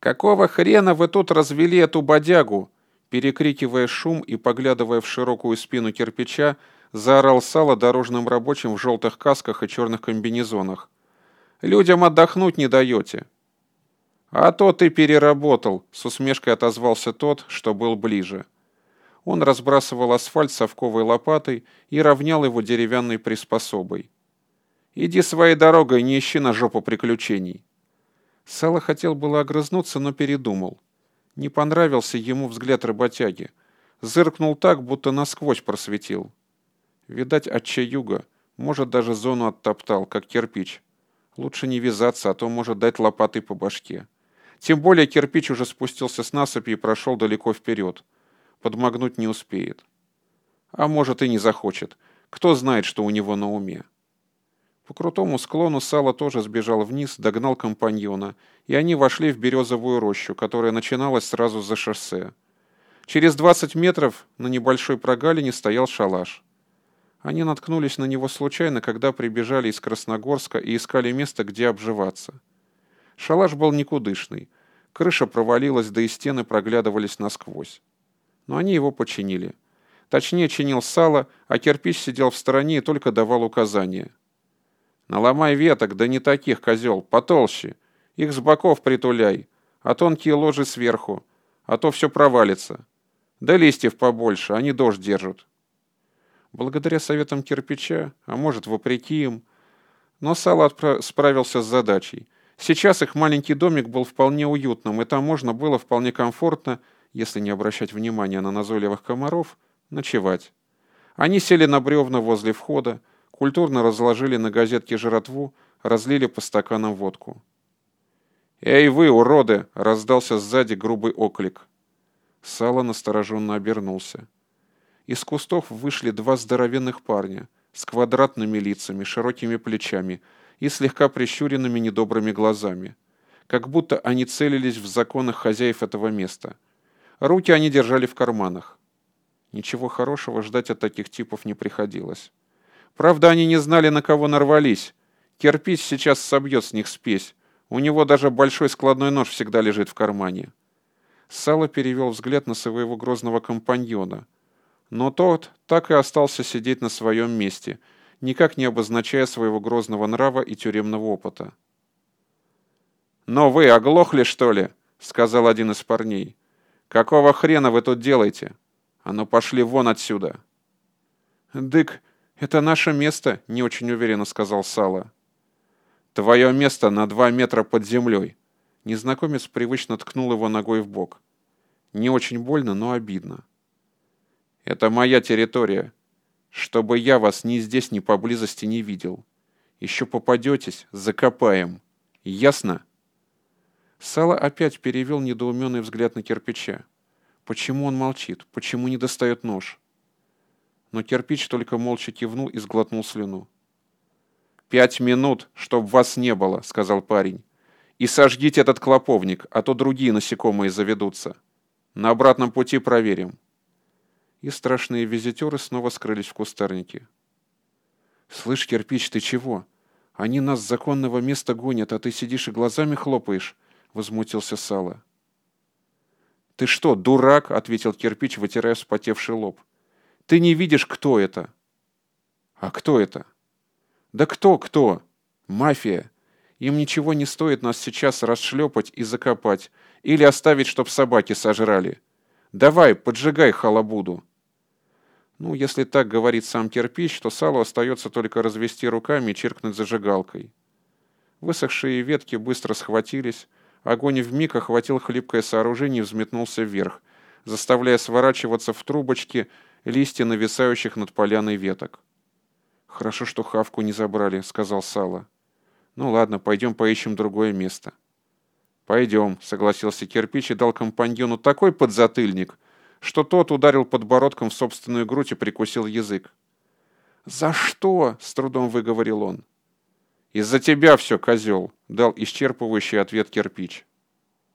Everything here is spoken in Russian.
«Какого хрена вы тут развели эту бодягу?» Перекрикивая шум и поглядывая в широкую спину кирпича, заорал Сало дорожным рабочим в желтых касках и черных комбинезонах. «Людям отдохнуть не даете». «А то ты переработал», — с усмешкой отозвался тот, что был ближе. Он разбрасывал асфальт совковой лопатой и равнял его деревянной приспособой. «Иди своей дорогой, не ищи на жопу приключений». Сало хотел было огрызнуться, но передумал. Не понравился ему взгляд работяги. Зыркнул так, будто насквозь просветил. Видать, от. Может, даже зону оттоптал, как кирпич. Лучше не вязаться, а то может дать лопатой по башке. Тем более кирпич уже спустился с насыпи и прошел далеко вперед. Подмогнуть не успеет. А может и не захочет. Кто знает, что у него на уме. По крутому склону Сало тоже сбежал вниз, догнал компаньона, и они вошли в березовую рощу, которая начиналась сразу за шоссе. Через 20 метров на небольшой прогалине стоял шалаш. Они наткнулись на него случайно, когда прибежали из Красногорска и искали место, где обживаться. Шалаш был никудышный. Крыша провалилась, да и стены проглядывались насквозь. Но они его починили. Точнее, чинил сало, а кирпич сидел в стороне и только давал указания – Наломай веток, да не таких, козел, потолще. Их с боков притуляй, а тонкие ложи сверху, а то все провалится. Да листьев побольше, они дождь держат. Благодаря советам кирпича, а может, вопреки им, но Сало справился с задачей. Сейчас их маленький домик был вполне уютным, и там можно было вполне комфортно, если не обращать внимания на назойливых комаров, ночевать. Они сели на бревна возле входа, культурно разложили на газетке жратву, разлили по стаканам водку. «Эй вы, уроды!» — раздался сзади грубый оклик. Сало настороженно обернулся. Из кустов вышли два здоровенных парня с квадратными лицами, широкими плечами и слегка прищуренными недобрыми глазами, как будто они целились в законах хозяев этого места. Руки они держали в карманах. Ничего хорошего ждать от таких типов не приходилось. Правда, они не знали, на кого нарвались. Кирпич сейчас собьет с них спесь. У него даже большой складной нож всегда лежит в кармане. Сало перевел взгляд на своего грозного компаньона. Но тот так и остался сидеть на своем месте, никак не обозначая своего грозного нрава и тюремного опыта. «Но вы оглохли, что ли?» — сказал один из парней. «Какого хрена вы тут делаете? А ну пошли вон отсюда!» «Дык, «Это наше место», — не очень уверенно сказал Сало. «Твое место на два метра под землей». Незнакомец привычно ткнул его ногой в бок. Не очень больно, но обидно. «Это моя территория. Чтобы я вас ни здесь, ни поблизости не видел. Еще попадетесь, закопаем. Ясно?» Сало опять перевел недоуменный взгляд на кирпича. Почему он молчит? Почему не достает нож? Но кирпич только молча кивнул и сглотнул слюну. «Пять минут, чтоб вас не было», — сказал парень. «И сожгите этот клоповник, а то другие насекомые заведутся. На обратном пути проверим». И страшные визитеры снова скрылись в кустарнике. «Слышь, кирпич, ты чего? Они нас с законного места гонят, а ты сидишь и глазами хлопаешь», — возмутился Сало. «Ты что, дурак?» — ответил кирпич, вытирая вспотевший лоб. Ты не видишь, кто это. А кто это? Да кто, кто? Мафия. Им ничего не стоит нас сейчас расшлепать и закопать, или оставить, чтоб собаки сожрали. Давай, поджигай халабуду. Ну, если так говорит сам кирпич, то салу остается только развести руками и чиркнуть зажигалкой. Высохшие ветки быстро схватились, огонь вмиг охватил хлипкое сооружение и взметнулся вверх, заставляя сворачиваться в трубочки листья нависающих над поляной веток. «Хорошо, что хавку не забрали», — сказал Сало. «Ну ладно, пойдем поищем другое место». «Пойдем», — согласился кирпич и дал компаньону такой подзатыльник, что тот ударил подбородком в собственную грудь и прикусил язык. «За что?» — с трудом выговорил он. «Из-за тебя все, козел», — дал исчерпывающий ответ кирпич.